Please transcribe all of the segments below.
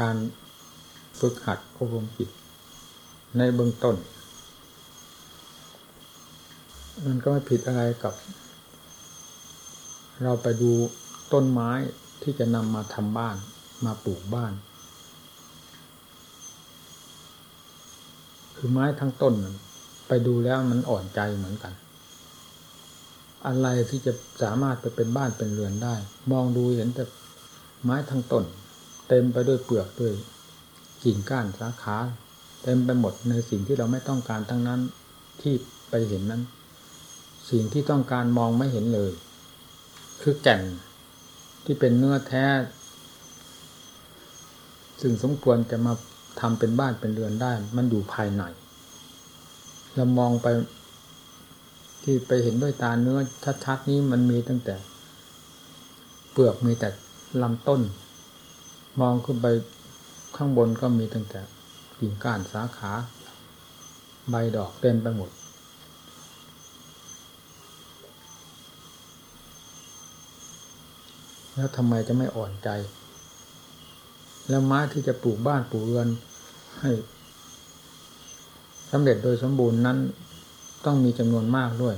การฝึกหัดอบรมจิตในเบื้องต้น มันก็ไม่ผิดอะไรกับ เราไปดูต้นไม้ที่จะนำมาทำบ้านมาปลูกบ้าน คือไม้ทั้งต้น ไปดูแล้วมันอ่อนใจเหมือนกัน อะไรที่จะสามารถไปเป็นบ้านเป็นเรือนได้ มองดูเห็นแต่ไม้ทั้งต้น เต็มไปด้วยเปลือกด้วยกิ่งก้านสาขาเต็มไปหมดในสิ่งที่เราไม่ต้องการทั้งนั้นที่ไปเห็นนั้น สิ่งที่ต้องการมองไม่เห็นเลย คือแก่นที่เป็นเนื้อแท้ ซึ่งสมควรจะมาทำเป็นบ้านเป็นเรือนได้ มันอยู่ภายในเรามองไปที่ไปเห็นด้วยตาเนื้อชัดๆนี้มันมีตั้งแต่ เปลือกมีแต่ลำต้น มองขึ้นไปข้างบนก็มีตั้งแต่กิ่งก้านสาขา ใบดอกเต็มไปหมด แล้วทำไมจะไม่อ่อนใจ แล้วไม้ที่จะปลูกบ้านปลูกเรือนให้สำเร็จโดยสมบูรณ์นั้นต้องมีจำนวนมากด้วย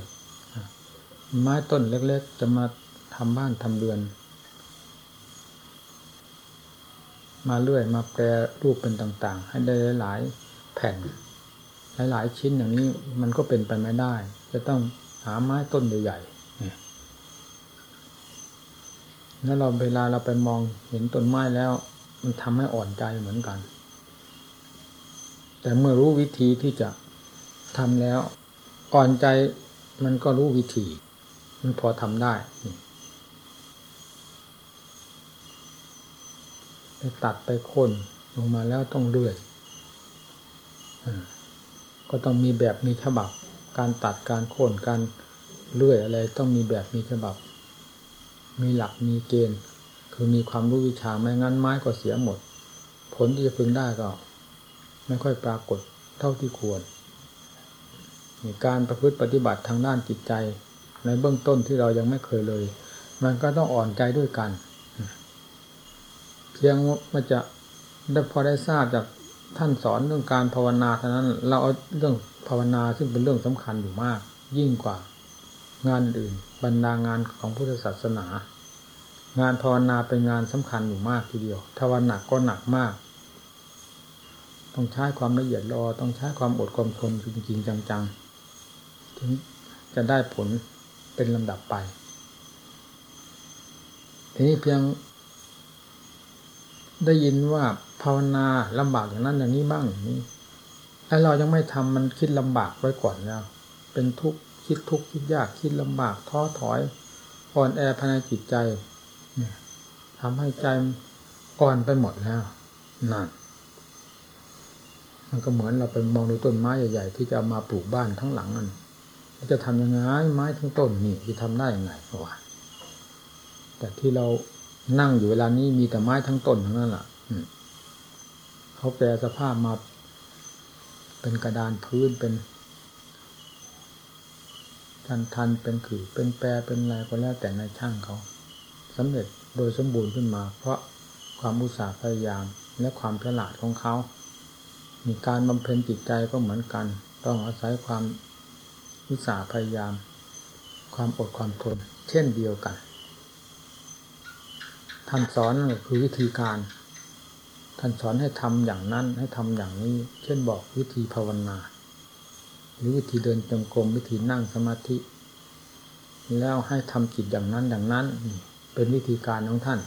ไม้ต้นเล็กๆ จะมาทำบ้านทำเรือน มาเรื่อยมาแปรรูปเป็นต่าง ๆ ให้ได้หลายแผ่น หลายๆชิ้นอย่างนี้มันก็เป็นไปไม่ได้ จะต้องหาไม้ต้นใหญ่ๆแล้วเราเวลาเราไปมองเห็นต้นไม้แล้ว มันทำให้อ่อนใจเหมือนกัน แต่เมื่อรู้วิธีที่จะทำแล้ว อ่อนใจมันก็รู้วิธี มันพอทำได้ ไปตัดไปค้นลงมาแล้วต้องเลื่อยก็ต้องมีแบบมีฉบับ การตัดการโค่นการเลื่อยอะไร ต้องมีแบบมีฉบับ มีหลักมีเกณฑ์ คือมีความรู้วิชาไม่งั้นไม้ก็เสียหมด ผลที่จะพึงได้ก็ ไม่ค่อยปรากฏเท่าที่ควรการประพฤติปฏิบัติทางด้านจิตใจ ในเบื้องต้นที่เรายังไม่เคยเลย มันก็ต้องอ่อนใจด้วยกัน พียงมันจะได้พอได้ทราบจากท่านสอนเรื่องการภาวนาเท่านั้น เราเอาเรื่องภาวนาซึ่งเป็นเรื่องสำคัญอยู่มาก ยิ่งกว่างานอื่น บรรดางานของพุทธศาสนา งานภาวนาเป็นงานสำคัญอยู่มากทีเดียวถ้าวันหนักก็หนักมาก ต้องใช้ความละเอียดรอต้องใช้ความอดความทนจริงๆจังๆ ถึงจะได้ผลเป็นลำดับไป ทีนี้เพียง ได้ยินว่าภาวนาลำบากอย่างนั้นอย่างนี้บ้างอย่างนี้ไอ้เรายังไม่ทำมันคิดลำบากไว้ก่อนแล้วเป็นทุกข์คิดทุกข์คิดยากคิดลำบากท้อถอยอ่อนแอภายในจิตใจเนี่ยทำให้ใจอ่อนไปหมดแล้วนั่นมันก็เหมือนเราไปมองดูต้นไม้ใหญ่ๆที่จะามาปลูกบ้านทั้งหลังนั่นจะทำยังไงไม้ทั้งต้นนี่จะทำได้ยังไงวะแต่ที่เรา นั่งอยู่เวลานี้มีแต่ไม้ทั้งต้นทั้งนั้นแหละเขาแปลสภาพมา เป็นกระดานพื้นเป็นทันทันเป็นขือเป็นแปรเป็นอะไรก็แล้วแต่ในช่างเขาสำเร็จโดยสมบูรณ์ขึ้นมา เพราะความอุตสาห์พยายามและความฉลาดของเขา มีการบำเพ็ญจิตใจก็เหมือนกัน ต้องอาศัยความอุตสาห์พยายาม ความอดความทน เช่นเดียวกัน ท่านสอนคือวิธีการ ท่านสอนให้ทำอย่างนั้น ให้ทำอย่างนี้ เช่นบอกวิธีภาวนา หรือวิธีเดินจงกรมวิธีนั่งสมาธิ แล้วให้ทำจิตอย่างนั้นอย่างนั้น เป็นวิธีการของท่าน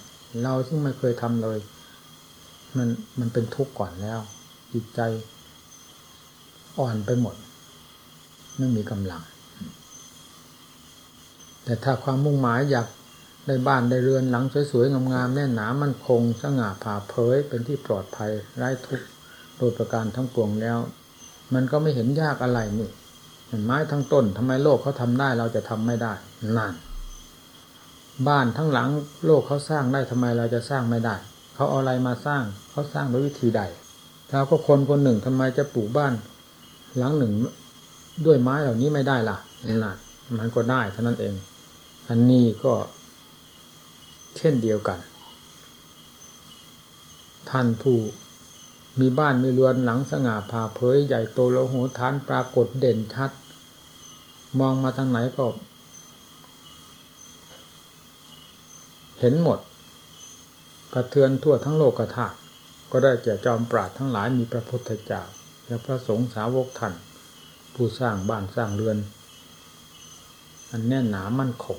เราซึ่งไม่เคยทำเลย มันมันเป็นทุกข์ก่อนแล้ว จิตใจอ่อนไปหมด ไม่มีกำลัง แต่ถ้าความมุ่งหมายอยาก ได้บ้านได้เรือนหลังสวยๆงามๆแน่นหนามั่นคงสง่าผ่าเผยเป็นที่ปลอดภัยไร้ทุกข์โดยประการทั้งปวงแล้ว มันก็ไม่เห็นยากอะไรนี่ไม้ทั้งต้นทำไมโลกเขาทำได้เราจะทำไม่ได้นั่นบ้านทั้งหลังโลกเขาสร้างได้ทำไมเราจะสร้างไม่ได้เขาเอาอะไรมาสร้างเขาสร้างด้วยวิธีใดเราก็คนคนหนึ่งทำไมจะปลูกบ้าน หลังหนึ่งด้วยไม้เหล่านี้ไม่ได้ล่ะนั่นมันก็ได้เท่านั้นเองอันนี้ก็ เช่นเดียวกัน ท่านผู้มีบ้านมีเรือนหลังสง่าผ่าเผยใหญ่โตโลโหฐานปรากฏเด่นชัด มองมาทางไหนก็ เห็นหมด กระเทือนทั่วทั้งโลกธาตุก็ได้แก่จอมปราดทั้งหลายมีพระพุทธเจ้า และพระสงฆ์สาวกท่านผู้สร้างบ้านสร้างเรือน อันแน่นหนามั่นคง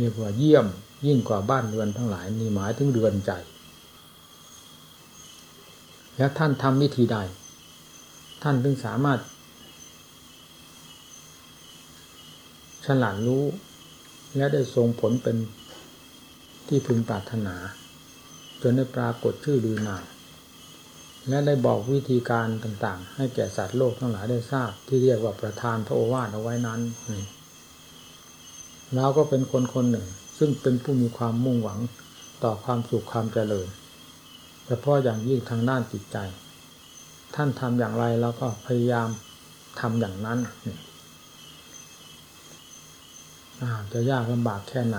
เรียกว่าเยี่ยมยิ่งกว่าบ้านเรือนทั้งหลายนี่หมายถึงเรือนใจ แล้วท่านทำวิธีใด ท่านถึงสามารถ ฉลาดรู้ และได้ทรงผลเป็นที่พึงปรารถนา จนได้ปรากฏชื่อดือนามและได้บอกวิธีการต่างๆ ให้แก่สัตว์โลกทั้งหลายได้ทราบ ที่เรียกว่าประธานพระโอวาทเอาไว้นั้น เราก็เป็นคนคนหนึ่ง ซึ่งเป็นผู้มีความมุ่งหวังต่อความสุขความเจริญเฉพาะอย่างยิ่งทางด้านจิตใจ ท่านทำอย่างไรเราก็พยายามทำอย่างนั้นจะยากลำบากแค่ไหน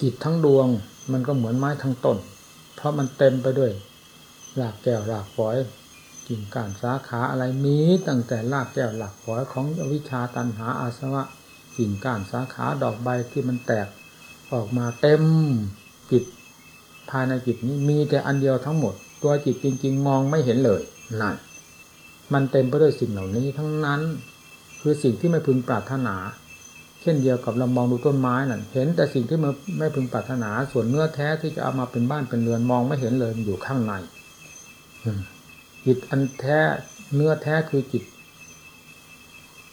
จิตทั้งดวงมันก็เหมือนไม้ทั้งต้น เพราะมันเต็มไปด้วยรากแก้วรากฝอยกิ่งก้านสาขาอะไรมีตั้งแต่รากแก้วหลักฝอยของวิชาตันหาอาสวะ กิ่งก้านสาขาดอกใบที่มันแตกออกมาเต็มจิตภายในจิตนี้มีแต่อันเดียวทั้งหมด ตัวจิตจริง ๆ มองไม่เห็นเลยนั่นมันเต็มไปด้วยสิ่งเหล่านี้ทั้งนั้น คือสิ่งที่ไม่พึงปรารถนา เช่นเดียวกับเรามองดูต้นไม้นั่นเห็นแต่สิ่งที่มันไม่พึงปรารถนา ส่วนเนื้อแท้ที่จะเอามาเป็นบ้านเป็นเรือนมองไม่เห็นเลยอยู่ข้างในจิตอันแท้เนื้อแท้คือจิต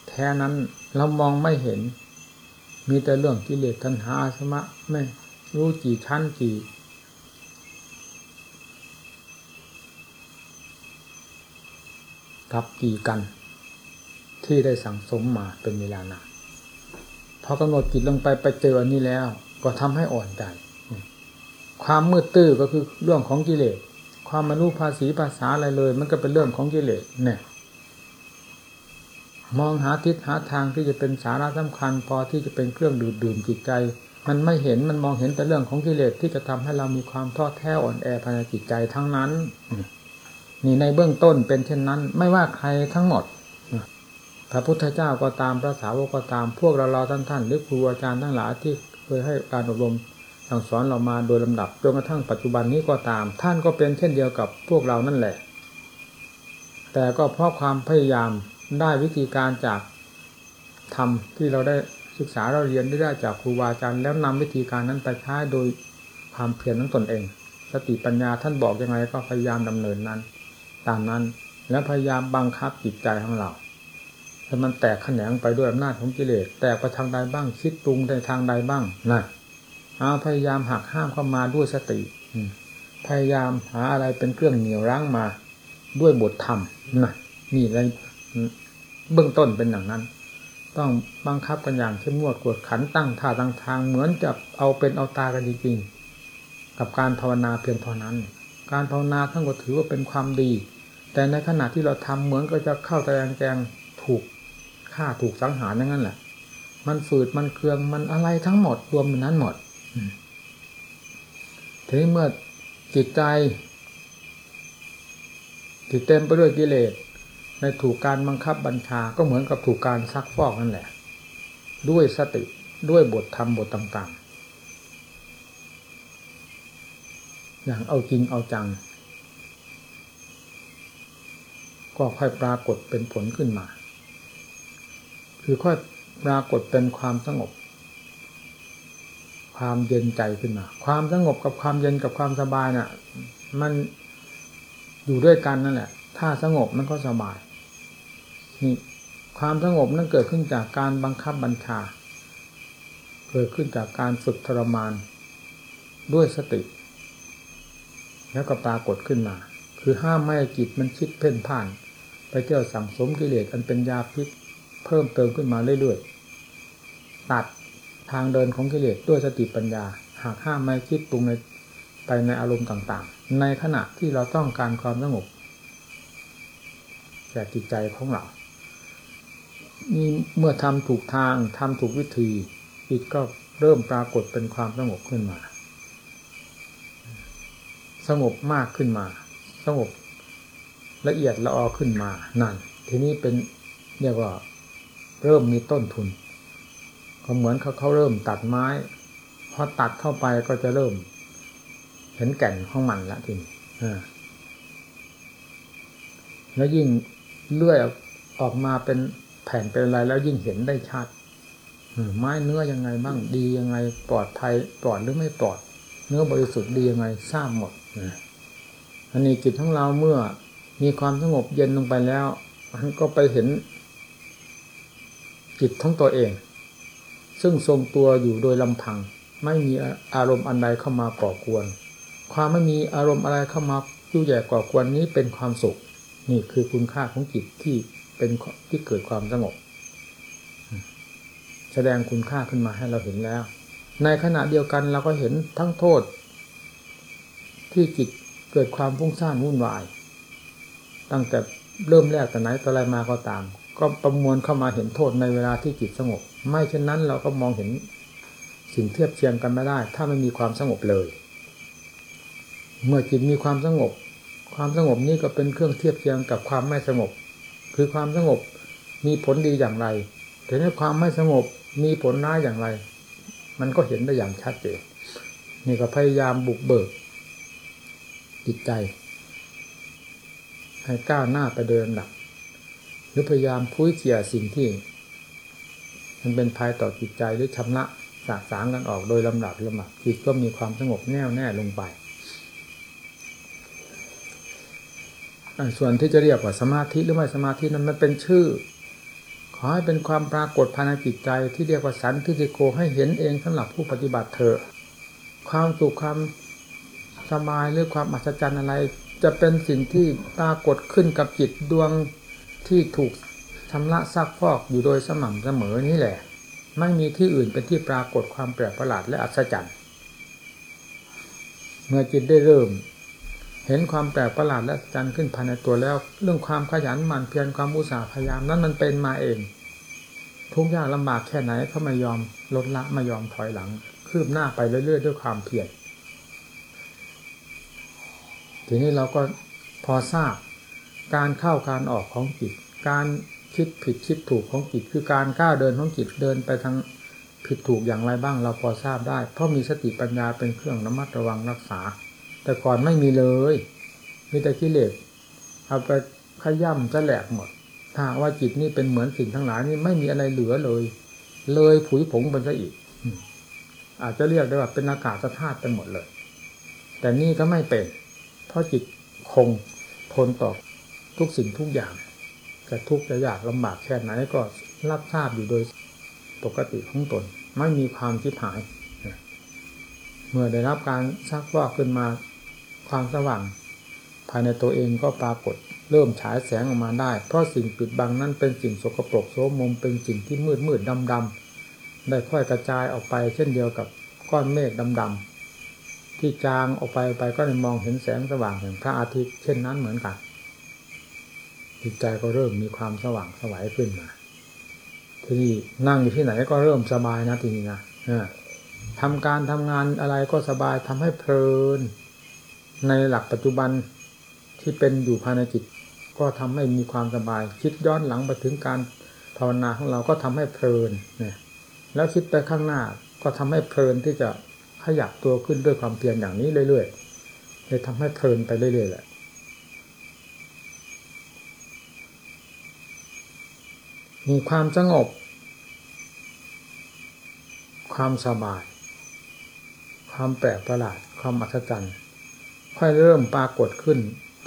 แท้นั้น เรามองไม่เห็น มีแต่เรื่องกิเลสทันหาสมะไม่รู้กี่ชั้นกี่กับกี่กัน ที่ได้สั่งสมมาเป็นเวลานานพอกำหนดจิตลงไปไปเจออันนี้แล้ว ก็ทำให้อ่อนใจความมืดตื้อก็คือเรื่องของกิเลส ความไม่รู้ภาษีภาษาอะไรเลย มันก็เป็นเรื่องของกิเลสเนี่ย มองหาทิศหาทางที่จะเป็นสาระสำคัญ พอที่จะเป็นเครื่องดื่มดื่มจิตใจ มันไม่เห็นมันมองเห็นแต่เรื่องของกิเลสที่จะทำให้เรามีความท้อแท้อ่อนแอภายในจิตใจทั้งนั้นนี่ในเบื้องต้นเป็นเช่นนั้น ไม่ว่าใครทั้งหมดพระพุทธเจ้าก็ตามพระสาวกก็ตามพวกเราเราท่านท่านหรือครูอาจารย์ทั้งหลายที่เคยให้การอบรมสั่งสอนเรามาโดยลำดับจนกระทั่งปัจจุบันนี้ก็ตาม ท่านก็เป็นเช่นเดียวกับพวกเรานั่นแหละ แต่ก็เพราะความพยายาม ได้วิธีการจากธรรมที่เราได้ศึกษาเราเรียนได้จากครูบาอาจารย์แล้วนำวิธีการนั้นไปใช้โดยความเพียรของตนเอง สติปัญญาท่านบอกยังไงก็พยายามดำเนินนั้น ตามนั้นแล้วพยายามบังคับจิตใจของเราให้มันแตกแขนงไปด้วยอำนาจของกิเลสแตกไปทางใดบ้างคิดปรุงในทางใดบ้างนะเอาพยายามหักห้ามเข้ามาด้วยสติพยายามหาอะไรเป็นเครื่องเหนี่ยวรั้งมาด้วยบทธรรมนะนี่ใน เบื้องต้นเป็นอย่างนั้น ต้องบังคับกันอย่างเข้มงวดกวดขันตั้งท่าตั้งทาง เหมือนจะเอาเป็นเอาตากันจริงๆกับการภาวนาเพียงเท่านั้น การภาวนาทั้งหมดถือว่าเป็นความดี แต่ในขณะที่เราทำเหมือนก็จะเข้าแตงแกงถูกฆ่าถูกสังหารอย่างนั้นแหละมันฝืดมันเครืองมันอะไรทั้งหมดรวมเป็นนั้นหมดทีนี้เมื่อจิตใจจิตเต็มไปด้วยกิเลส ในถูกการบังคับบัญชาก็เหมือนกับถูกการซักฟอกนั่นแหละ ด้วยสติด้วยบทธรรมบทต่างๆ อย่างเอาจริงเอาจัง ก็ค่อยปรากฏเป็นผลขึ้นมา คือค่อยปรากฏเป็นความสงบ ความเย็นใจขึ้นมา ความสงบกับความเย็นกับความสบายน่ะ มันอยู่ด้วยกันนั่นแหละ ถ้าสงบมันก็สบาย ความสงบนั้นเกิดขึ้นจากการบังคับบัญชา เกิดขึ้นจากการฝึกทรมานด้วยสติ แล้วก็ปรากฏขึ้นมา คือห้ามไม่ให้จิตมันคิดเพ่นพ่าน ไปเที่ยวสั่งสมกิเลสอันเป็นยาพิษเพิ่มเติมขึ้นมาเรื่อยๆ ตัดทางเดินของกิเลสด้วยสติปัญญา หากห้ามไม่คิดปรุงในไปในอารมณ์ต่างๆ ในขณะที่เราต้องการความสงบแก่จิตใจของเรา นี่เมื่อทำถูกทางทำถูกวิธีจิตก็เริ่มปรากฏเป็นความสงบขึ้นมา สงบมากขึ้นมา สงบละเอียดละออขึ้นมานั่น ทีนี้เป็นเรียกว่าเริ่มมีต้นทุนก็เหมือนเขาเขาเริ่มตัดไม้พอตัดเข้าไปก็จะเริ่ม เห็นแก่นของมันละทีนี้อ่าแล้วยิ่งเลื่อยออกมาเป็น แผ่นเป็นอะไรแล้วยิ่งเห็นได้ชัดไม้เนื้อยังไงบ้างดียังไงปลอดภัยปลอดหรือไม่ปลอด เนื้อบริสุทธิ์ดียังไงทราบหมดอันนี้จิตของเราเมื่อมีความสงบเย็นลงไปแล้วมันก็ไปเห็นจิตของตัวเอง ซึ่งทรงตัวอยู่โดยลำพัง ไม่มีอารมณ์อันใดเข้ามาก่อกวน ความไม่มีอารมณ์อะไรเข้ามายุ่ยแย่ก่อกวนนี้เป็นความสุข นี่คือคุณค่าของจิตที่ เป็นที่เกิดความสงบ แสดงคุณค่าขึ้นมาให้เราเห็นแล้ว ในขณะเดียวกันเราก็เห็นทั้งโทษ ที่จิตเกิดความฟุ้งซ่านวุ่นวาย ตั้งแต่เริ่มแรกแต่ไหนแต่ไรมาก็ตาม ก็ประมวลเข้ามาเห็นโทษในเวลาที่จิตสงบ ไม่เช่นนั้นเราก็มองเห็นสิ่งเทียบเทียงกันไม่ได้ ถ้าไม่มีความสงบเลย เมื่อจิตมีความสงบ ความสงบนี้ก็เป็นเครื่องเทียบเทียงกับความไม่สงบ คือความสงบมีผลดีอย่างไรแต่ในความไม่สงบมีผลร้ายอย่างไร มันก็เห็นได้อย่างชัดเจนนี่ก็พยายามบุกเบิก จิตใจ ให้ก้าวหน้าไปเดินหลักหรือพยายามพุ้ยเขี่ยสิ่งที่ มันเป็นภัยต่อจิตใจหรือชำระสาสางกันออกโดยลำดับลำดับจิตก็มีความสงบแน่วแน่ลงไป ส่วนที่จะเรียกว่าสมาธิหรือไม่สมาธินั้นมันเป็นชื่อ ขอให้เป็นความปรากฏภายในจิตใจที่เรียกว่าสันทิฏฐิโกให้เห็นเองสำหรับผู้ปฏิบัติเถอะความสุขความสบายหรือความอัศจรรย์อะไร จะเป็นสิ่งที่ปรากฏขึ้นกับจิตดวงที่ถูกชำระซักฟอกอยู่โดยสม่ำเสมอนี่แหละ ไม่มีที่อื่นเป็นที่ปรากฏความแปลกประหลาดและอัศจรรย์ เมื่อจิตได้เริ่ม เห็นความแปลกประหลาดและอัศจรรย์ขึ้นภายในตัวแล้ว เรื่องความขยันหมั่นเพียรความอุตสาห์พยายามนั้นมันเป็นมาเอง ทุกยากลำบากแค่ไหนเขาไม่ยอมลดละไม่ยอมถอยหลัง คืบหน้าไปเรื่อยๆ ด้วยความเพียรทีนี้เราก็พอทราบการเข้าการออกของจิต การคิดผิดคิดถูกของจิต คือการก้าวเดินของจิตเดินไปทางผิดถูกอย่างไรบ้าง เราพอทราบได้ เพราะมีสติปัญญาเป็นเครื่องระมัดระวังรักษา แต่ก่อนไม่มีเลย มีแต่กิเลสเอาไปขย่ำจะแหลกหมด ถ้าว่าจิตนี่เป็นเหมือนสิ่งทั้งหลายนี่ไม่มีอะไรเหลือเลย เลยผุยผงไปซะอีก อาจจะเรียกได้ว่าเป็นอากาศธาตุไปหมดเลย แต่นี่ก็ไม่เป็น เพราะจิตคงทนต่อทุกสิ่งทุกอย่างจะทุกข์จะยากลำบากแค่ไหนก็รับทราบอยู่โดยปกติของตน ไม่มีความทิพหาย เมื่อได้รับการซักว่าขึ้นมา ความสว่าง ภายในตัวเองก็ปรากฏ เริ่มฉายแสงออกมาได้ เพราะสิ่งปิดบังนั้นเป็นสิ่งสกปรกโสมมเป็นสิ่งที่มืดมืดดำดำได้ค่อยกระจายออกไปเช่นเดียวกับก้อนเมฆดำดำที่จางออกไปไปก็ได้มองเห็นแสงสว่างแห่งพระอาทิตย์เช่นนั้นเหมือนกันจิตใจก็เริ่มมีความสว่างสวัยขึ้นมาทีนี้นั่งอยู่ที่ไหนก็เริ่มสบายนะทีนี้นะทำการทำงานอะไรก็สบายทำให้เพลิน ในหลักปัจจุบันที่เป็นอยู่ภายในจิต ก็ทำให้มีความสบาย คิดย้อนหลังไปถึงการภาวนาของเราก็ทำให้เพลินเนี่ยแล้วคิดไปข้างหน้าก็ทำให้เพลินที่จะขยับตัวขึ้นด้วยความเพียรอย่างนี้เรื่อยๆเลยทำให้เพลินไปเรื่อยๆแหละมีความสงบ ความสบาย ความแปลกประหลาด ความอัศจรรย์ ค่อยเริ่มปรากฏขึ้น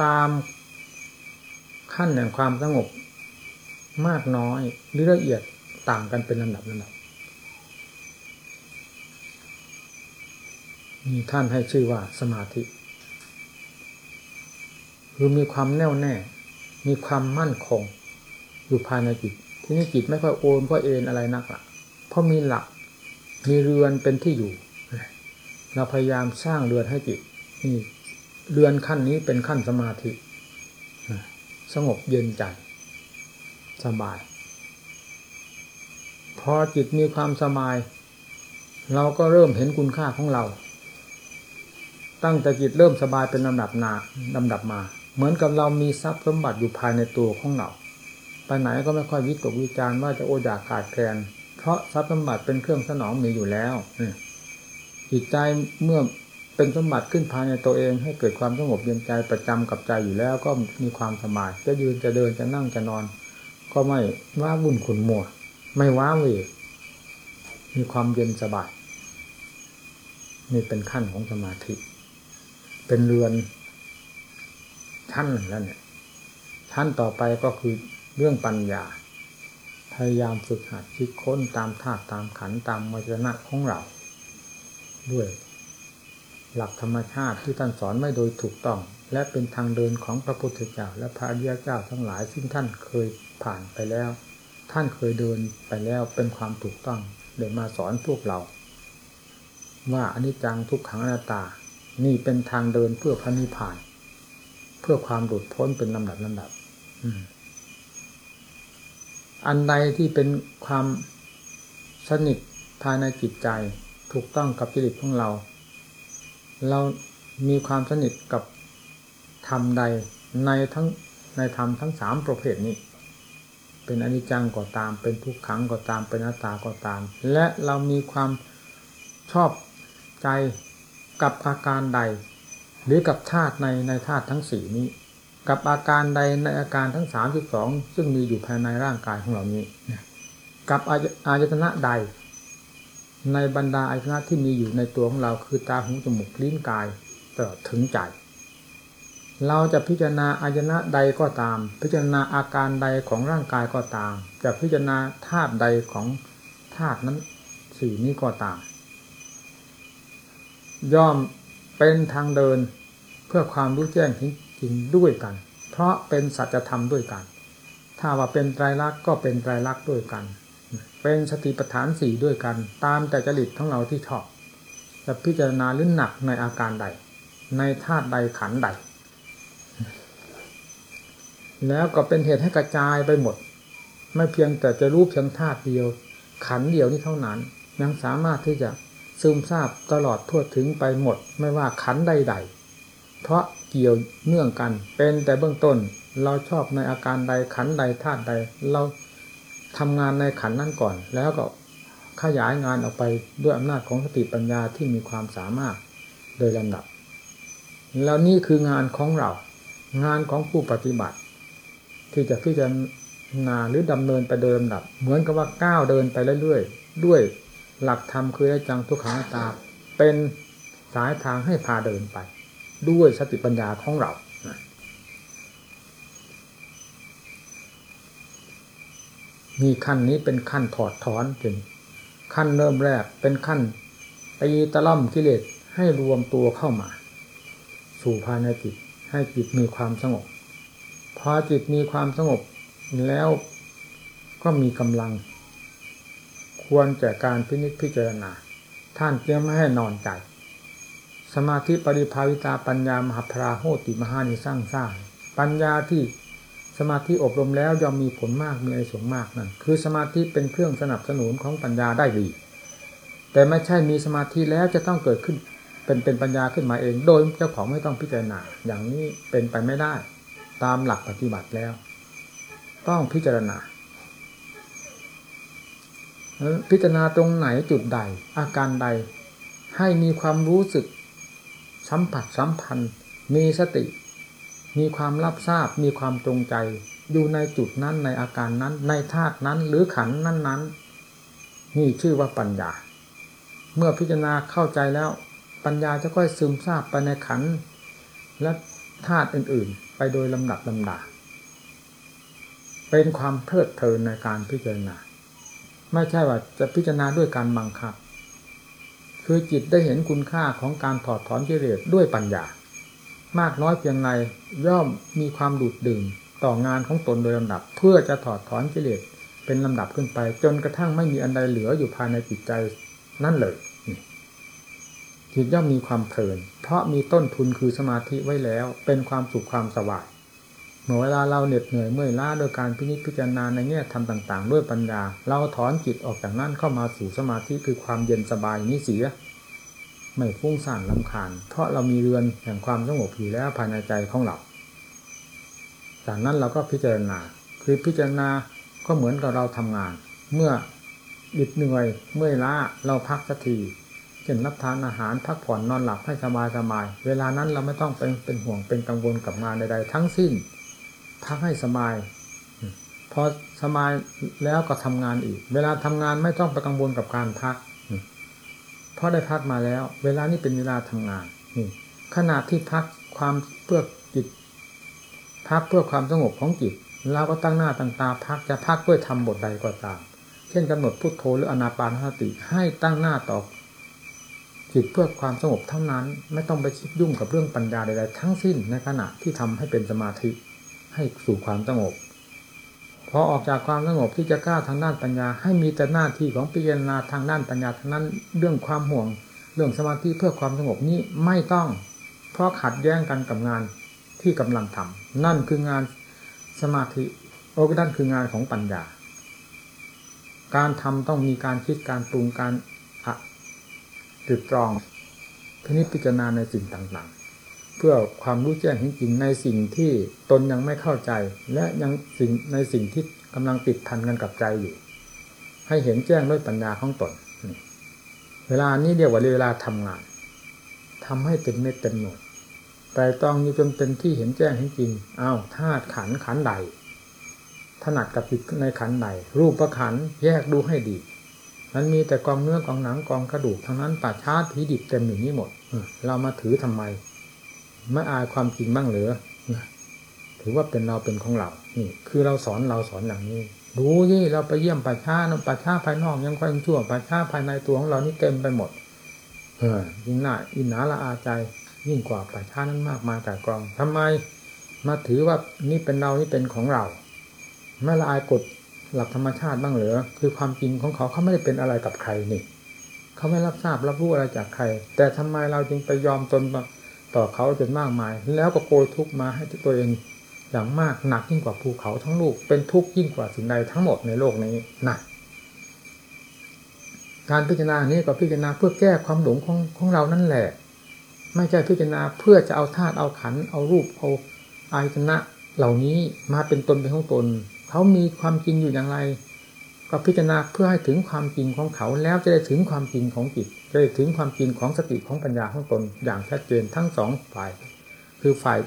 ตามขั้นแห่งความสงบมากน้อยหรือละเอียดต่างกันเป็นลำดับลำดับมีท่านให้ชื่อว่าสมาธิ คือมีความแน่วแน่ มีความมั่นคง อยู่ภายในจิต ที่นี้จิตไม่ค่อยโอนก็เอ็นอะไรนักละเพราะมีหลัก มีเรือนเป็นที่อยู่ เราพยายามสร้างเรือนให้จิตนี่ เรือนขั้นนี้เป็นขั้นสมาธิสงบเย็นใจสบาย พอจิตมีความสบาย เราก็เริ่มเห็นคุณค่าของเรา ตั้งแต่จิตเริ่มสบายเป็นลำดับนาลำดับมา เหมือนกับเรามีทรัพย์สมบัติอยู่ภายในตัวของเราไปไหนก็ไม่ค่อยวิตกวิจารณ์ว่าจะโออยากขาดแคลนเพราะทรัพย์สมบัติเป็นเครื่องสนองมีอยู่แล้วจิตใจเมื่อ เป็นสมบัติขึ้นภายในตัวเอง ให้เกิดความสงบเย็นใจประจำกับใจอยู่แล้วก็มีความสบายจะยืนจะเดินจะนั่งจะนอน ก็ไม่ว้าวุ่นขุนมัวไม่ว้าเหวมีความเย็นสบายนี่เป็นขั้นของสมาธิ เป็นเรือนชั้นแล้วเนี่ยชั้นต่อไปก็คือเรื่องปัญญา พยายามฝึกหัดคิดค้นตามธาตุตามขันตามมัจนะของเราด้วย หลักธรรมชาติที่ท่านสอนไม่โดยถูกต้อง และเป็นทางเดินของพระพุทธเจ้าและพระอริยเจ้าทั้งหลายซึ่งท่านเคยผ่านไปแล้ว ท่านเคยเดินไปแล้วเป็นความถูกต้องเดี๋ยวมาสอนพวกเรา ว่าอนิจจังทุกขังอนัตตา นี่เป็นทางเดินเพื่อพระนิพพาน เพื่อความหลุดพ้นเป็นลำดับลำดับอันใดที่เป็นความสนิทภายในจิตใจถูกต้องกับจิตของเรา เรามีความสนิทกับธรรมใดในทั้งในธรรมทั้งสามประเภทนี้ เป็นอนิจจังก็ตาม เป็นทุกขังก็ตาม เป็นอนัตตาก็ตาม และเรามีความชอบใจกับอาการใด หรือกับธาตุในในธาตุทั้งสี่นี้ กับอาการใดในอาการทั้งสามสิบสองซึ่งมีอยู่ภายในร่างกายของเรานี้ กับอายตนะใด ในบรรดาอายตนะที่มีอยู่ในตัวของเราคือตาหูจมูกลิ้นกายตลอดถึงใจ เราจะพิจารณาอายตนะใดก็ตาม พิจารณาอาการใดของร่างกายก็ตาม จะพิจารณาธาตุใดของธาตุนั้นสี่นี้ก็ตาม ย่อมเป็นทางเดินเพื่อความรู้แจ้งจริงด้วยกัน เพราะเป็นสัจธรรมด้วยกัน ถ้าว่าเป็นไตรลักษณ์ก็เป็นไตรลักษณ์ด้วยกัน เป็นสติปัฏฐานสี่ด้วยกัน ตามแต่จริตของเราที่ชอบ จะพิจารณาหรือหนักในอาการใด ในธาตุใดขันใด แล้วก็เป็นเหตุให้กระจายไปหมด ไม่เพียงแต่จะรู้เพียงธาตุเดียว ขันเดียวนี้เท่านั้น ยังสามารถที่จะซึมซาบตลอดทั่วถึงไปหมด ไม่ว่าขันใดๆ เพราะเกี่ยวเนื่องกัน เป็นแต่เบื้องต้นเราชอบในอาการใดขันใดธาตุใดเรา ทำงานในขันนั้นก่อน แล้วก็ขยายงานออกไปด้วยอำนาจของสติปัญญาที่มีความสามารถโดยลำดับ แล้วนี่คืองานของเรา งานของผู้ปฏิบัติ ที่จะพิจารณาหรือดำเนินไปโดยลำดับ เหมือนกับว่าก้าวเดินไปเรื่อยๆด้วยหลักธรรมคือไดจังทุกขังตา เป็นสายทางให้พาเดินไป ด้วยสติปัญญาของเรา มีขั้นนี้เป็นขั้นถอดถอนถึงขั้นเริ่มแรกเป็นขั้นตีตะล่อมกิเลสให้รวมตัวเข้ามา สู่ภายในจิตให้จิตมีความสงบพอจิตมีความสงบแล้วก็มีกำลัง ควรแก่การพินิจพิจารณา ท่านจึงไม่ให้นอนใจ สมาธิปริภาวิตาปัญญามหาพราโหติมหานิสร้างสร้างปัญญาที่ สมาธิอบรมแล้วย่อมมีผลมากมีไอสงมากนั่นคือสมาธิเป็นเครื่องสนับสนุนของปัญญาได้ดี แต่ไม่ใช่มีสมาธิแล้วจะต้องเกิดขึ้นเป็นเป็นปัญญาขึ้นมาเอง โดยเจ้าของไม่ต้องพิจารณาอย่างนี้เป็นไปไม่ได้ ตามหลักปฏิบัติแล้ว ต้องพิจารณาพิจารณาตรงไหนจุดใด อาการใด ให้มีความรู้สึก สัมผัสสัมพันธ์ มีสติ มีความรับทราบมีความตรงใจ อยู่ในจุดนั้นในอาการนั้น ในธาตุนั้นหรือขันนั้นนั้นนี่ชื่อว่าปัญญา เมื่อพิจารณาเข้าใจแล้วปัญญาจะค่อยซึมซาบไปในขันและธาตุอื่น ๆ ไปโดยลำดับลำดา เป็นความเพลิดเพลินในการพิจารณา ไม่ใช่ว่าจะพิจารณาด้วยการบังคับ คือจิตได้เห็นคุณค่าของการถอดถอนกิเลสด้วยปัญญา มากน้อยเพียงไรย่อมมีความดูดดื่มต่องานของตนโดยลำดับ เพื่อจะถอดถอนกิเลสเป็นลำดับขึ้นไป จนกระทั่งไม่มีอันใดเหลืออยู่ภายในจิตใจนั่นเลยจิตย่อมมีความเพลิน เพราะมีต้นทุนคือสมาธิไว้แล้ว เป็นความสุขความสว่างเมื่อเวลาเราเหน็ดเหนื่อยเมื่อยล้าโดยการพิจิตพิจารณาในแง่ธรรมต่าง ๆ ด้วยปัญญา เราถอนจิตออกจากนั้นเข้ามาสู่สมาธิคือความเย็นสบายนี้เสีย ไม่ฟุ้งซ่านลำคาญ เพราะเรามีเรือนแห่งความสงบอยู่แล้วภายในใจของเรา จากนั้นเราก็พิจารณา คือพิจารณาก็เหมือนกับเราทำงาน เมื่อดิดเหนื่อยเมื่อยล้าเราพักสักทีเช่นรับทานอาหารพักผ่อนนอนหลับให้สบายสบาย เวลานั้นเราไม่ต้องเป็นเป็นห่วงเป็นกังวลกับงานใดๆทั้งสิ้น พักให้สบายพอสบายแล้วก็ทำงานอีก เวลาทำงานไม่ต้องไปกังวลกับการพัก เพราะได้พักมาแล้ว เวลานี้เป็นเวลาทำงานนี่ขณะที่พักความเพื่อจิต พักเพื่อความสงบของจิตเราก็ตั้งหน้าตั้งตาพักจะพักเพื่อทำบทใดก็ตาม เช่นกำหนดพุทโธหรืออนาปานสติให้ตั้งหน้าต่อจิตเพื่อความสงบเท่านั้น ไม่ต้องไปคิดยุ่งกับเรื่องปัญญาใดๆทั้งสิ้นในขณะที่ทำให้เป็นสมาธิให้สู่ความสงบ พอออกจากความสงบที่จะกล้าทางด้านปัญญา ให้มีแต่หน้าที่ของพิจารณาทางด้านปัญญาทั้งนั้นเรื่องความห่วง เรื่องสมาธิเพื่อความสงบนี้ไม่ต้อง เพราะขัดแย้งกันกับงานที่กำลังทำนั่นคืองานสมาธิโอ้นั่นคืองานของปัญญา การทำต้องมีการคิดการปรุงการอะตรึกตรองพินิจพิจารณาในสิ่งต่างๆ เพื่อความรู้แจ้งเห็นจริงในสิ่งที่ตนยังไม่เข้าใจ และยังสิ่งในสิ่งที่กำลังติดพันกันกับใจอยู่ ให้เห็นแจ้งด้วยปัญญาของตน เวลานี้เรียกว่าเวลาทำงานทำให้เป็นเม็ดเต็มหน่วยแต่ต้องอยู่จนเป็นที่เห็นแจ้งเห็นจริงอ้าวธาตุขันขันใดถนัดกับจิตในขันใดรูปประขันแยกดูให้ดีมันมีแต่กองเนื้อกองหนังกองกระดูกทั้งนั้นป่าช้าผีดิบเต็มอยู่นี้หมดเรามาถือทำไม ไม่อายความจริงบ้างเหรือถือว่าเป็นเราเป็นของเรา นี่ คือเราสอนเราสอนอย่างนี้ ดูยี่เราไปเยี่ยมป่าช้านะป่าช้าภายนอกยังค่อยชั่วป่าช้าภายในตัวของเรานี่เต็มไปหมด เออยิ่งหน้าอินหนาละอาใจ ยิ่งกว่าป่าช้านั้นมากมายแต่กองทำไมมาถือว่านี่เป็นเรานี่เป็นของเราไม่ละอายกฎหลักธรรมชาติบ้างเหรือคือความจริงของเขาเขาไม่ได้เป็นอะไรกับใครนี่เขาไม่รับทราบรับรู้อะไรจากใคร แต่ทำไมเราจึงไปยอมตน ต่อเขาจนมากมาย แล้วก็โกยทุกมาให้ตัวเองอย่างมากหนักยิ่งกว่าภูเขาทั้งลูกเป็นทุกข์ยิ่งกว่าสิ่งใดทั้งหมดในโลกนี้นะการพิจารณานี้ก็พิจารณาเพื่อแก้ความหลงของของเรานั่นแหละ ไม่ใช่พิจารณาเพื่อจะเอาธาตุเอาขันเอารูปเอาอายตนะเหล่านี้มาเป็นตนเป็นของตน เขามีความจริงอยู่อย่างไร ก็พิจารณาเพื่อให้ถึงความจริงของเขาแล้วจะได้ถึงความจริงของจิตจะได้ถึงความจริงของสติของปัญญาของตนอย่างชัดเจนทั้งสองฝ่าย คือฝ่าย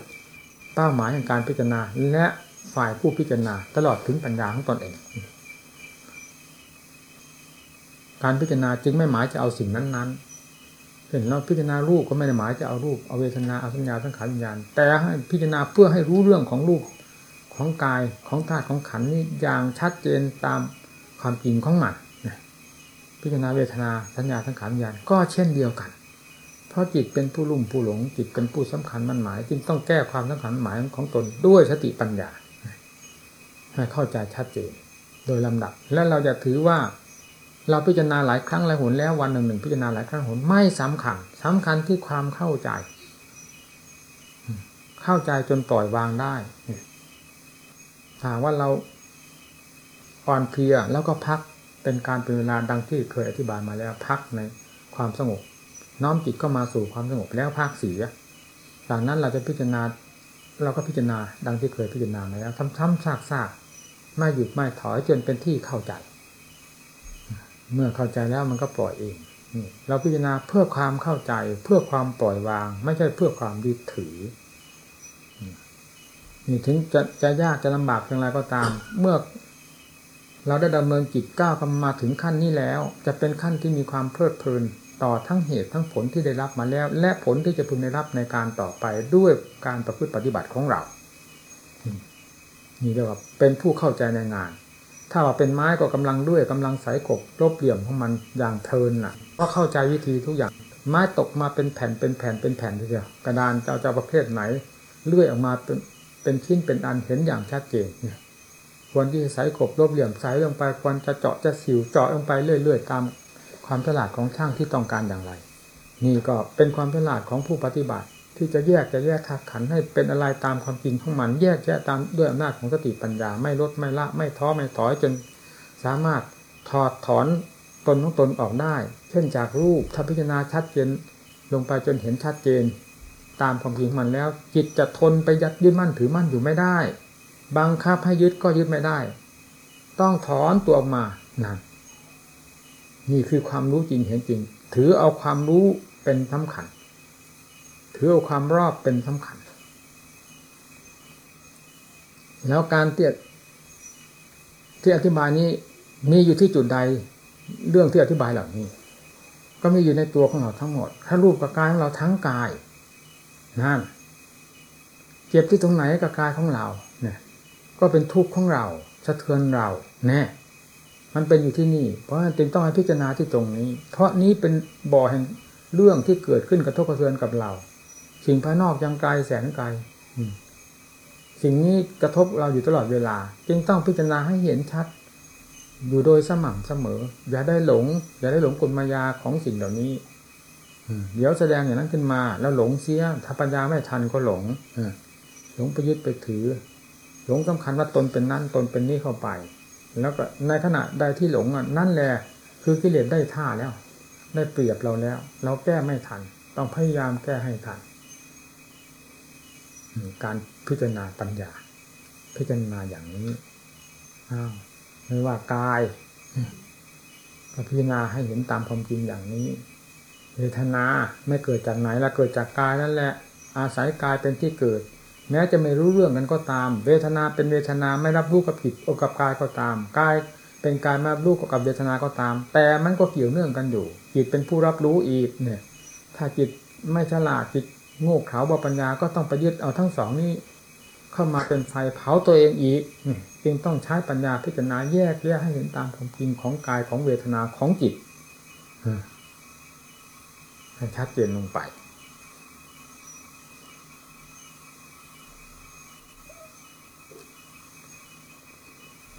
เป้าหมายแห่งการพิจารณา และฝ่ายผู้พิจารณาตลอดถึงปัญญาของตนเอง การพิจารณาจึงไม่หมายจะเอาสิ่งนั้นๆเห็นเราพิจารณารูปก็ไม่ได้หมายจะเอารูปเอาเวทนาเอาสัญญาสังขารวิญญาณ แต่ให้พิจารณาเพื่อให้รู้เรื่องของรูปของกายของธาตุของขันนี้อย่างชัดเจนตาม ความจริงของมันพิจารณาเวทนาสัญญาสังขารวิญญาณก็เช่นเดียวกัน เพราะจิตเป็นผู้ลุ่มผู้หลง จิตเป็นผู้สำคัญมั่นหมาย จึงต้องแก้ความสำคัญหมายของตนด้วยสติปัญญาให้เข้าใจชัดเจนโดยลำดับ และเราจะถือว่า เราพิจารณาหลายครั้งหลายหนแล้ววันหนึ่งหนึ่งพิจารณาหลายครั้งหนไม่สำคัญสำคัญที่ความเข้าใจ เข้าใจจนปล่อยวางได้ถามว่าเรา อ่อนเพลียแล้วก็พักเป็นการเป็นเวลาดังที่เคยอธิบายมาแล้วพักในความสงบ น้อมจิตก็มาสู่ความสงบแล้วพักเสียจากนั้นเราจะพิจารณาเราก็พิจารณาดังที่เคยพิจารณาแล้วซ้ำๆซากๆไม่หยุดไม่ถอยจนเป็นที่เข้าใจ เมื่อเข้าใจแล้วมันก็ปล่อยเองเราพิจารณาเพื่อความเข้าใจเพื่อความปล่อยวาง ไม่ใช่เพื่อความยึดถือนี่ถึงจะจะยากจะลำบากอย่างไรก็ตาม เมื่อ เราได้ดำเนินจิตก้าวมาถึงขั้นนี้แล้ว จะเป็นขั้นที่มีความเพลิดเพลินต่อทั้งเหตุทั้งผลที่ได้รับมาแล้ว และผลที่จะพึงได้รับในการต่อไปด้วยการประพฤติปฏิบัติของเรานี่เรียกว่าเป็นผู้เข้าใจในงาน ถ้าว่าเป็นไม้ก็กำลังด้วยกำลังสายกบรบเหลี่ยมของมันอย่างเทินน่ะ ก็เข้าใจวิธีทุกอย่าง ไม้ตกมาเป็นแผ่นเป็นแผ่นเป็นแผ่นทีเดียวกระดานเจ้าเจ้าประเภทไหนเลื่อยออกมาเป็นเป็นชิ้นเป็นอันเห็นอย่างชัดเจนเนี่ย ควรที่จะใส่กบรบเหลี่ยมใส่ลงไปควรจะเจาะจะสิวเจาะลงไปเรื่อย ๆ ตามความฉลาดของช่างที่ต้องการอย่างไร นี่ก็เป็นความฉลาดของผู้ปฏิบัติ ที่จะแยกจะแยกทักขันให้เป็นอะไรตามความจริงของมัน แยกแยะตามด้วยอำนาจของสติปัญญาไม่ลดไม่ละไม่ท้อไม่ถอยจนสามารถถอดถอนตนของตนออกได้ เช่นจากรูปถ้าพิจารณาชัดเจนลงไปจนเห็นชัดเจน ตามความจริงของมันแล้ว จิตจะทนไปยัดยึดมั่นถือมั่นอยู่ไม่ได้ บังคับให้ยึดก็ยึดไม่ได้ ต้องถอนตัวออกมานั่นนี่คือความรู้จริงเห็นจริง ถือเอาความรู้เป็นสำคัญ ถือเอาความรอบเป็นสำคัญ แล้วการเตียที่อธิบายนี้มีอยู่ที่จุดใดเรื่องที่อธิบายเหล่านี้ ก็มีอยู่ในตัวของเราทั้งหมด ถ้ารูปกับกายของเราทั้งกายนั่นเจ็บที่ตรงไหนกับกายของเรา ก็เป็นทุกข์ของเราสะเทือนเราแน่มันเป็นอยู่ที่นี่ เพราะฉะนั้นจึงต้องให้พิจารณาที่ตรงนี้ เพราะนี้เป็นบ่อแห่งเรื่องที่เกิดขึ้นกระทบกระเทือนกับเรา สิ่งภายนอกยังไกลแสนไกลสิ่งนี้กระทบเราอยู่ตลอดเวลา จึงต้องพิจารณาให้เห็นชัด อยู่โดยสม่ำเสมอ อย่าได้หลง อย่าได้หลงกลมายาของสิ่งเหล่านี้เดี๋ยวแสดงอย่างนั้นขึ้นมา แล้วหลงเสียถ้าปัญญาไม่ทันก็หลงหลงไปยึดไปถือ หลงสำคัญว่าตนเป็นนั่นตนเป็นนี่เข้าไป แล้วก็ในขณะใดที่หลงนั่นแหละคือกิเลสได้ท่าแล้ว ได้เปรียบเราแล้ว เราแก้ไม่ทัน ต้องพยายามแก้ให้ทันการพิจารณาปัญญา พิจารณาอย่างนี้อ้าวไม่ว่ากายก็พิจารณาให้เห็นตามความจริงอย่างนี้เวทนาไม่เกิดจากไหนละเกิดจากกายนั่นแหละ อาศัยกายเป็นที่เกิด แม้จะไม่รู้เรื่องกันก็ตาม เวทนาเป็นเวทนาไม่รับรู้กับผิดอกับกายก็ตามกายเป็นกายไม่รับรู้กับเวทนาก็ตาม แต่มันก็เกี่ยวเนื่องกันอยู่ จิตเป็นผู้รับรู้อีกเนี่ย ถ้าจิตไม่ฉลาดจิตโง่เขลาบปัญญาก็ต้องไปยึดเอาทั้งสองนี้ เข้ามาเป็นไฟเผาตัวเองอีกจึงต้องใช้ปัญญาพิจารณาแยกแยกให้เห็นตามความจริงของกายของเวทนาของจิตให้ชัดเจนลงไป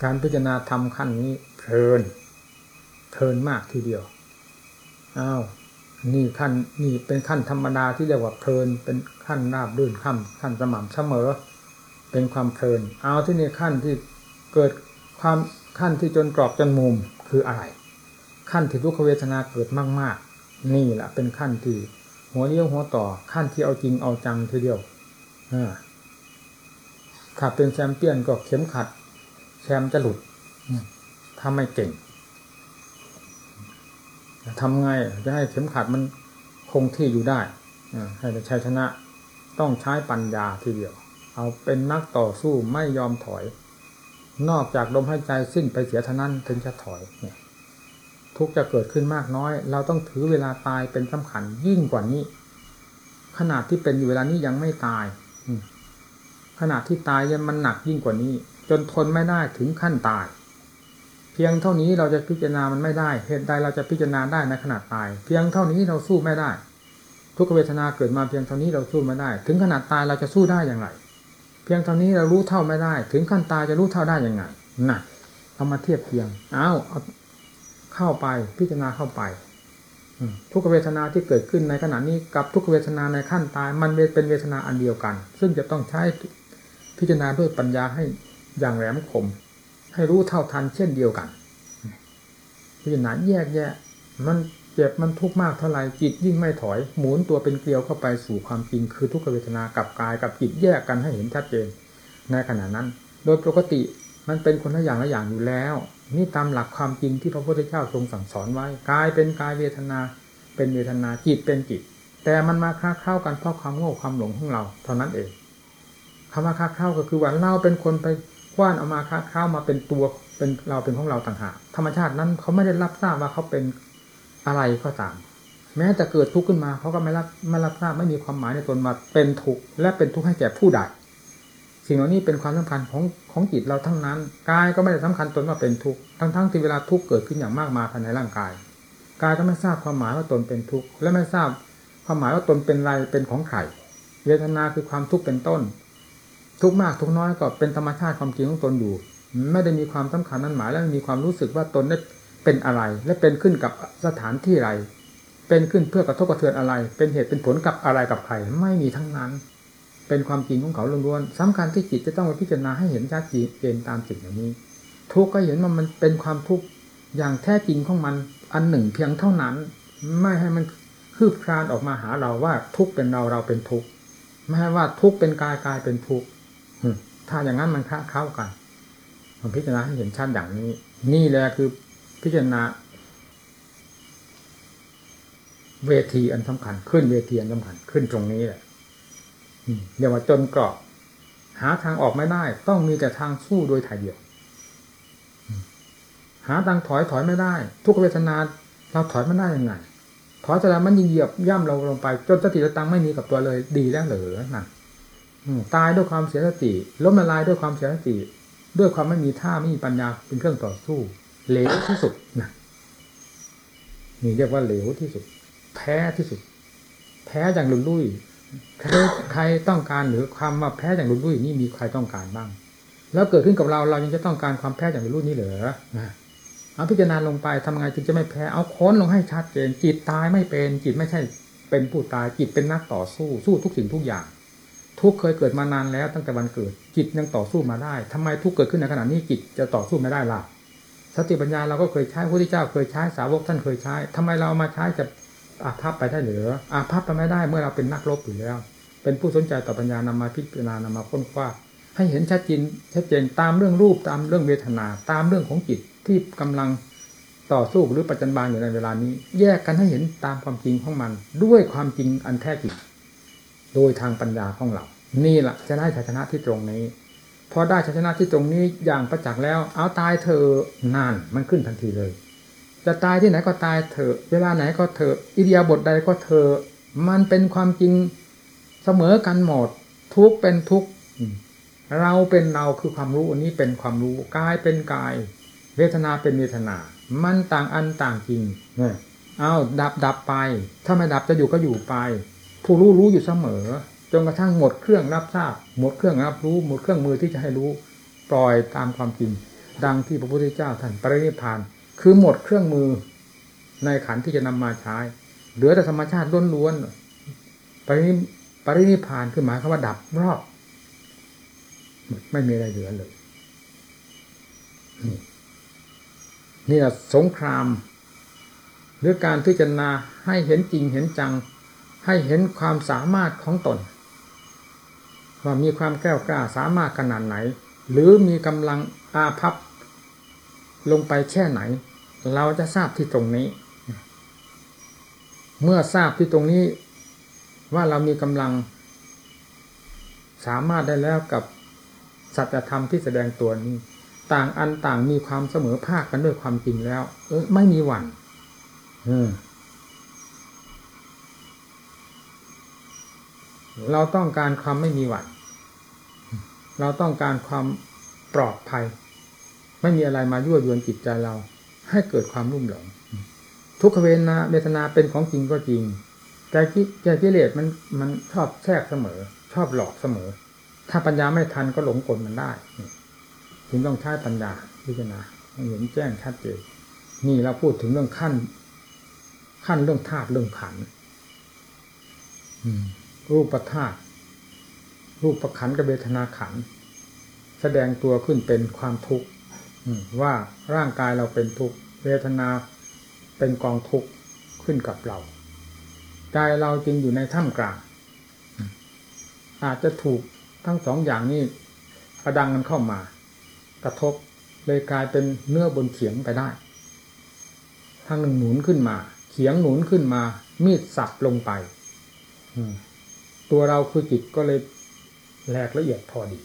การพิจารณาทำขั้นนี้เพลิน เพลินมากทีเดียวอ้าวนี่ขั้นนี่เป็นขั้นธรรมดาที่เรียกว่าเพลิน เป็นขั้นราบรื่นขั้นขั้นสม่ำเสมอ เป็นความเพลิน เอาที่นี่ขั้นที่เกิดความขั้นที่จนกรอบจนมุมคืออะไร ขั้นที่ทุกขเวทนาเกิดมาก ๆ นี่แหละเป็นขั้นที่หัวเลี้ยวหัวต่อขั้นที่เอาจริงเอาจังทีเดียวขับเป็นแชมเปี้ยนก็เข็มขัด แชมจะหลุดถ้าไม่เก่งทำไงจะให้เข็มขัดมันคงที่อยู่ได้ให้ได้ชัยชนะต้องใช้ปัญญาทีเดียว เอาเป็นนักต่อสู้ไม่ยอมถอย นอกจากลมหายใจสิ้นไปเสียเท่านั้นถึงจะถอยเนี่ยทุกจะเกิดขึ้นมากน้อย เราต้องถือเวลาตายเป็นสำคัญยิ่งกว่านี้ ขนาดที่เป็นอยู่เวลานี้ยังไม่ตายขนาดที่ตายยังมันหนักยิ่งกว่านี้ จนทนไม่ได้ถึงขั้นตาย เพียงเท่านี้เราจะพิจารณามันไม่ได้ เหตุใดเราจะพิจารณาได้ในขนาดตาย เพียงเท่านี้เราสู้ไม่ได้ ทุกเวทนาเกิดมาเพียงเท่านี้เราสู้ไม่ได้ ถึงขนาดตายเราจะสู้ได้อย่างไร เพียงเท่านี้เรารู้เท่าไม่ได้ ถึงขั้นตายจะรู้เท่าได้อยังไงน่ะเอามาเทียบเพียงเอาเอาเข้าไปพิจารณาเข้าไปทุกเวทนาที่เกิดขึ้นในขณะนี้กับทุกเวทนาในขั้นตาย มันเป็นเวทนาอันเดียวกัน ซึ่งจะต้องใช้พิจารณาด้วยปัญญาให้ อย่างแหลมคม ให้รู้เท่าทันเช่นเดียวกันพิจารณาแยกแยะ มันเจ็บมันทุกข์มากเท่าไหร่จิตยิ่งไม่ถอย หมุนตัวเป็นเกลียวเข้าไปสู่ความจริงคือทุกขเวทนากับกายกับจิตแยกกันให้เห็นชัดเจนในขณะนั้น โดยปกติมันเป็นคนละอย่างละอย่างอยู่แล้ว นี่ตามหลักความจริงที่พระพุทธเจ้าทรงสั่งสอนไว้กายเป็นกายเวทนา เป็นเวทนาจิตเป็นจิต แต่มันมาค้าเข้ากันเพราะความโง่ความหลงของเรา เท่านั้นเองคำว่าค้าเข้าก็คือว่าเราเป็นคนไป คว้านเอามาค้าเข้ามาเป็นตัวเป็นเราเป็นของเราต่างหากธรรมชาตินั้นเขาไม่ได้รับทราบว่าเขาเป็นอะไรก็ตาม แม้จะเกิดทุกข์ขึ้นมาเขาก็ไม่รับไม่รับทราบไม่มีความหมายในตนว่าเป็นทุกข์และเป็นทุกข์ให้แก่ผู้ใดสิ่งเหล่านี้เป็นความสำคัญของของจิตเราทั้งนั้นกายก็ไม่ได้สำคัญตนว่าเป็นทุกข์ทั้งทั้งที่เวลาทุกข์เกิดขึ้นอย่างมากมายภายในร่างกายกายก็ไม่ทราบความหมายว่าตนเป็นทุกข์และไม่ทราบความหมายว่าตนเป็นไรเป็นของใครเวทนาคือความทุกข์เป็นต้น ทุกมากทุกน้อยก็เป็นธรรมชาติความจริงของตนอยู่ ไม่ได้มีความสำคัญนั้นหมาย และมีความรู้สึกว่าตนได้เป็นอะไร และเป็นขึ้นกับสถานที่อะไร เป็นขึ้นเพื่อกระทบกระเทือนอะไร เป็นเหตุเป็นผลกับอะไรกับใครไม่มีทั้งนั้น เป็นความจริงของเขาล้วนๆสำคัญที่จิตจะต้องพิจารณาให้เห็นชัดเจนตามจิตอย่างนี้ ทุกก็เห็นว่ามันเป็นความทุกข์อย่างแท้จริงของมันอันหนึ่งเพียงเท่านั้น ไม่ให้มันคืบคลานออกมาหาเราว่าทุกข์เป็นเราเราเป็นทุกข์ไม่ให้ว่าทุกข์เป็นกายกายเป็นทุกข์ ถ้าอย่างนั้นมันค้าเข้ากันผมพิจารณาให้เห็นชัดอย่างนี้ นี่แหละคือพิจารณา เวทีอันสำคัญ ขึ้นเวทีอันสำคัญ ขึ้นตรงนี้แหละเรียกว่าจนกรอบหาทางออกไม่ได้ ต้องมีแต่ทางสู้โดยถ่ายเดียว หาทางถอยถอยไม่ได้ ทุกเวทนาเราถอยไม่ได้ยังไงถอยจะแล้วมันยิ่งเหยียบย่ำเราลงไป จนสติสตังไม่มีกับตัวเลย ดีแล้วเหรอนั่นอืม ตายด้วยความเสียสติล้มละลายด้วยความเสียสติ ด้วยความไม่มีท่าไม่มีปัญญาเป็นเครื่องต่อสู้เหลวที่สุดนะนี่เรียกว่าเหลวที่สุด แพ้ที่สุด แพ้อย่างลุนลุ่ยใครใครต้องการหรือความมาแพ้อย่างลุนลุ่ยนี่มีใครต้องการบ้าง แล้วเกิดขึ้นกับเราเรายังจะต้องการความแพ้อย่างลุนลุ่ยนี่เหรอนะเอาพิจารณาลงไปทำไงจึงจะไม่แพ้เอาค้นลงให้ชัดเจนจิตตายไม่เป็นจิตไม่ใช่เป็นผู้ตายจิตเป็นนักต่อสู้สู้ทุกสิ่งทุกอย่าง ทุกเคยเกิดมานานแล้วตั้งแต่วันเกิด จิตยังต่อสู้มาได้ทำไมทุกเกิดขึ้นในขณะนี้จิตจะต่อสู้ไม่ได้ล่ะสติปัญญาเราก็เคยใช้พระพุทธเจ้าเคยใช้สาวกท่านเคยใช้ทำไมเราเอามาใช้จะอาภัพไปได้หรืออาภัพไปไม่ได้เมื่อเราเป็นนักรบอยู่แล้ว เป็นผู้สนใจต่อปัญญานำมาพิจารณานำมาค้นคว้าให้เห็นชัดเจนชัดเจนตามเรื่องรูปตามเรื่องเวทนา ตามเรื่องของจิตที่กำลังต่อสู้หรือประจันบานอยู่ในเวลานี้ แยกกันให้เห็นตามความจริงของมัน ด้วยความจริงอันแท้จริง โดยทางปัญญาของเรา นี่แหละจะได้ชัยชนะที่ตรงนี้พอได้ชัยชนะที่ตรงนี้อย่างประจักษ์แล้ว เอาตายเธอนานมันขึ้นทันทีเลย จะตายที่ไหนก็ตายเถอะเวลาไหนก็เถอะอิเดียบทใดก็เถอะมันเป็นความจริงเสมอกันหมดทุกเป็นทุกเราเป็นเราคือความรู้อันนี้เป็นความรู้กายเป็นกาย เวทนาเป็นเวทนา มันต่างอันต่างจริงเนี่ยเอาดับดับไป ถ้าไม่ดับจะอยู่ก็อยู่ไป ผู้รู้รู้อยู่เสมอ จนกระทั่งหมดเครื่องรับทราบ หมดเครื่องรับรู้ หมดเครื่องมือที่จะให้รู้ ปล่อยตามความจริง ดังที่พระพุทธเจ้าท่านปรินิพาน คือหมดเครื่องมือในขันที่จะนำมาใช้ เหลือแต่ธรรมชาติล้วนๆปรินิปรินิพานคือหมายควาว่าดับรอบ ไม่มีอะไรเหลือเลยนี่นี่แหละสงครามหรือการพิจารณาให้เห็นจริงเห็นจัง ให้เห็นความสามารถของตน ว่ามีความแก้วกล้าสามารถขนาดไหน หรือมีกำลังอาภัพลงไปแค่ไหน เราจะทราบที่ตรงนี้ เมื่อทราบที่ตรงนี้ ว่าเรามีกำลัง สามารถได้แล้วกับสัจธรรมที่แสดงตัวนี้ ต่างอันต่างมีความเสมอภาคกันด้วยความจริงแล้ว เออไม่มีหวั่นออ เราต้องการความไม่มีหวั่นเราต้องการความปลอดภัย ไม่มีอะไรมายั่วยวนจิตใจเรา ให้เกิดความรุ่มหลง ทุกขเวทนาเวทนาเป็นของจริงก็จริง แต่แต่กิเลสมันมันชอบแทรกเสมอ ชอบหลอกเสมอ ถ้าปัญญาไม่ทันก็หลงกลมันได้ถึงต้องใช้ปัญญาพิจารณาให้เห็นแจ้งชัดเจนนี่เราพูดถึงเรื่องขั้น ขั้นเรื่องธาตุเรื่องขันธ์ รูปธาตุรูปประขันกับเวทนาขัน แสดงตัวขึ้นเป็นความทุกข์ว่าร่างกายเราเป็นทุกข์เวทนาเป็นกองทุกข์ขึ้นกับเรากายเราจึงอยู่ในถ้ำกลาง อาจจะถูกทั้งสองอย่างนี้ประดังกันเข้ามากระทบเลยกลายเป็นเนื้อบนเขียงไปได้ทางหนึ่งหนุนขึ้นมา เขียงหนุนขึ้นมา มีดสับลงไป ตัวเราคือจิตก็เลยแหลกละเอียดพอดี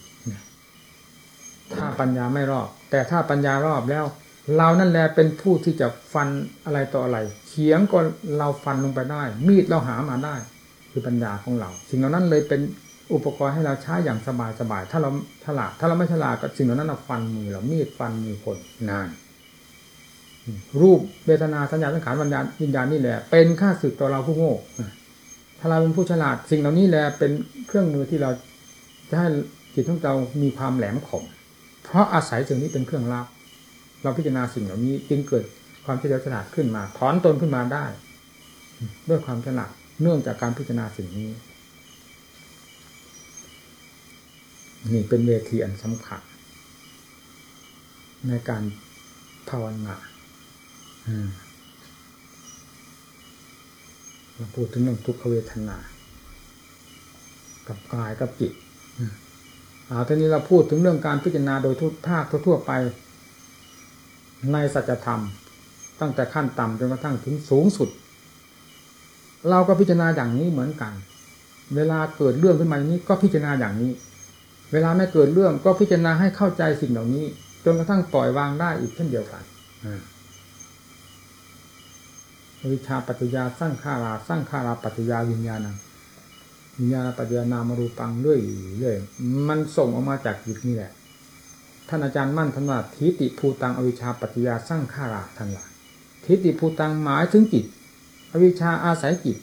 ถ้าปัญญาไม่รอบ แต่ถ้าปัญญารอบแล้ว เรานั่นแหละเป็นผู้ที่จะฟันอะไรต่ออะไรเขียงก็เราฟันลงไปได้ มีดเราหามาได้ คือปัญญาของเรา สิ่งเหล่านั้นเลยเป็นอุปกรณ์ให้เราใช้อย่างสบายสบายถ้าเราฉลาดถ้าเราไม่ฉลาดก็สิ่งเหล่านั้นเราฟันมือเรามีดฟันมือคนนานรูปเวทนาสัญญาสังขารวิญญาณวิญญาณนี่แหละ เป็นค่าศึกต่อเราผู้โง่าเราเป็นผู้ฉลาดสิ่งเหล่านี้แหละเป็นเครื่องมือที่เราจะให้จิตของเรามีความแหลมคมเพราะอาศัยสิ่งนี้เป็นเครื่องรับ เราพิจารณาสิ่งเหล่านี้จึงเกิดความเฉลียวฉลาดขึ้นมา ถอนตนขึ้นมาได้ ด้วยความฉลาดเนื่องจากการพิจารณาสิ่งนี้ นี่เป็นเวทีอันสำคัญในการภาวนามาพูดถึงเรื่องทุกขเวทนา กับกายกับจิตอาทีนี้เราพูดถึงเรื่องการพิจารณาโดยทุกภาคทั่วไป ในสัจธรรม ตั้งแต่ขั้นต่ำจนกระทั่งถึงสูงสุด เราก็พิจารณาอย่างนี้เหมือนกัน เวลาเกิดเรื่องขึ้นมาอย่างนี้ก็พิจารณาอย่างนี้ เวลาไม่เกิดเรื่องก็พิจารณาให้เข้าใจสิ่งเหล่านี้ จนกระทั่งปล่อยวางได้อีกเช่นเดียวกัน วิชาปัจจยาสร้างขาราสร้างขาราปัจจยาวิญญาณังวิญญาณปัจจยานามารูปังเรื่อยเรื่อยมันส่งออกมาจากจิตนี่แหละท่านอาจารย์มั่นท่านว่าทิฏฐิภูตังอวิชชาปัจจยาสร้างขาราท่านว่าทิฏฐิภูตังหมายถึงจิต อวิชชาอาศัยจิต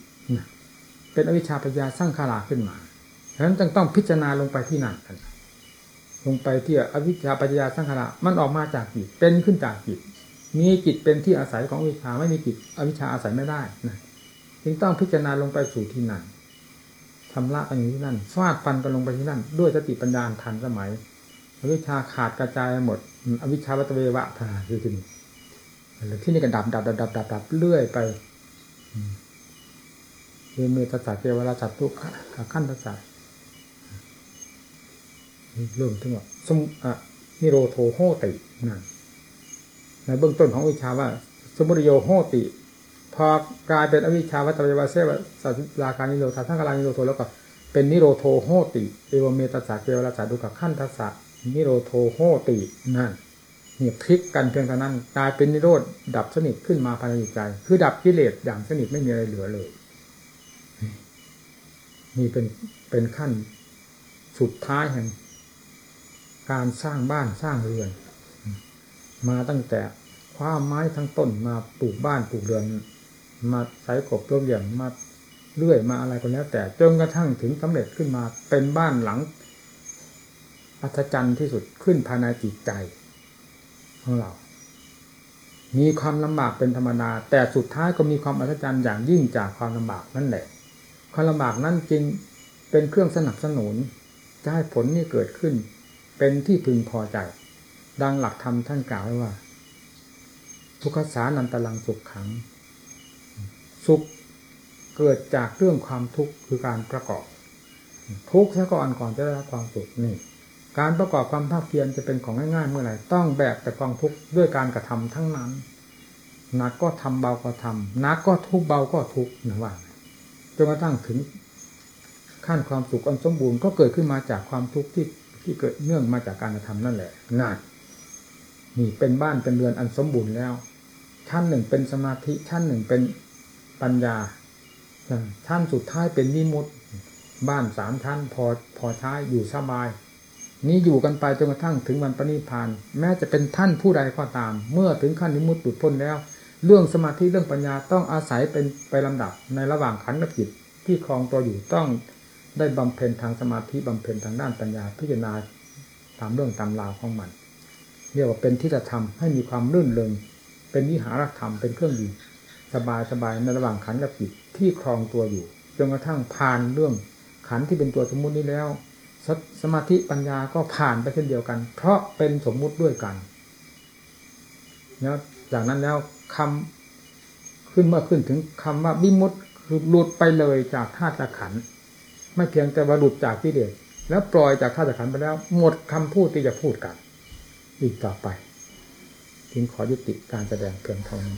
เป็นอวิชชาปัจจยาสร้างขาราขึ้นมาฉะนั้นจึงต้องพิจารณาลงไปที่นั่นลงไปที่อวิชชาปัจจยาสร้างขารามันออกมาจากจิตเป็นขึ้นจากจิต มีจิตเป็นที่อาศัยของวิชาไม่มีจิตอวิชาอาศัยไม่ได้นะจึงต้องพิจารณาลงไปสู่ที่นั่นชำระกันอยู่ที่นั่นฟาดฟันกันลงไปที่นั่น ด้วยสติปัญญาทันสมัยอวิชาขาดกระจายหมด อวิชชาวัตเววะทาคือที่นี่ที่นี่ก็ดับดับดับดับดับดับเรื่อยไปเเมตตาเกวราสัตตุขั้นทัศน์เริ่มถึงว่าสมนิโรโทโหตินั่น ในเบื้องต้นของวิชาว่า สมุทโยโหติ พอกลายเป็นอวิชชาวัตยวาเสวสัตราการนิโรธาทั้งกลางนิโรโทแล้วก็เป็นนิโรโทโหติเอวเมตสาเกวราสาดุกับขั้นทัศน์นิโรโทโหตินั่นนี่พลิกกันเพียงเท่านั้นกลายเป็นนิโรธดับสนิทขึ้นมาภายในจิตใจ คือดับกิเลสอย่างสนิทไม่มีอะไรเหลือเลยนี่เป็นเป็นขั้นสุดท้ายแห่งการสร้างบ้านสร้างเรือน มาตั้งแต่คว้าไม้ทั้งต้นมาปลูกบ้านปลูกเรือน มาใส่กบร่มอย่างมาเลื่อยมาอะไรก็แล้ว แต่จนกระทั่งถึงสำเร็จขึ้นมาเป็นบ้านหลัง อัศจรรย์ที่สุดขึ้นภายในจิตใจของเรา มีความลำบากเป็นธรรมดา แต่สุดท้ายก็มีความอัศจรรย์อย่างยิ่งจากความลำบากนั่นแหละ ความลำบากนั้นจริงเป็นเครื่องสนับสนุนจะให้ผลนี้เกิดขึ้น เป็นที่พึงพอใจ ดังหลักธรรมท่านกล่าวไว้ว่า ทุกขสานันตลังสุขขัง สุขเกิดจากเรื่องความทุกข์คือการประกอบ ทุกข์ซะก่อนก่อนจะได้รับความสุขนี่ การประกอบความภาคเพียรจะเป็นของง่ายๆเมื่อไหร่ต้องแบกแต่กองทุกข์ด้วยการกระทำทั้งนั้นหนักก็ทำเบาก็ทำหนักก็ทุกเบาก็ทุกนะว่าจนกระทั่งถึงขั้นความสุขอันสมบูรณ์ก็เกิดขึ้นมาจากความทุกข์ที่ที่เกิดเนื่องมาจากการกระทำนั่นแหละง่าย นี่เป็นบ้านเป็นเรือนอันสมบูรณ์แล้ว ชั้นหนึ่งเป็นสมาธิชั้นหนึ่งเป็นปัญญาชั้นสุดท้ายเป็นนิมุตบ้านสามชั้นพอพอใช้อยู่สบาย นี้อยู่กันไปจนกระทั่งถึงวันปณิพาน แม้จะเป็นท่านผู้ใดก็ตาม เมื่อถึงขั้นนิมุตหลุดพ้นแล้ว เรื่องสมาธิเรื่องปัญญาต้องอาศัยเป็นไปลำดับในระหว่างขันกับจิตที่คลองตัวอยู่ต้องได้บำเพ็ญทางสมาธิบำเพ็ญทางด้านปัญญาพิจารณาตามเรื่องตามราวของมัน เรียกว่าเป็นที่จะทำให้มีความรื่นเริงเป็นวิหารธรรมเป็นเครื่องดีสบายสบายในระหว่างขันกับจิตที่ครองตัวอยู่จนกระทั่งผ่านเรื่องขันที่เป็นตัวสมมุตินี้แล้วสสมาธิปัญญาก็ผ่านไปเช่นเดียวกัน เพราะเป็นสมมุติด้วยกันแล้วจากนั้นแล้วคำขึ้นเมื่อขึ้นถึงคำว่าบิมุตคือหลุดไปเลยจากธาตุขันไม่เพียงแต่ว่าหลุดจากที่เดียแล้วปล่อยจากธาตุขันไปแล้ว หมดคำพูดที่จะพูดกัน อีกต่อไปจึงขอยุติการแสดงเพียงเท่านี้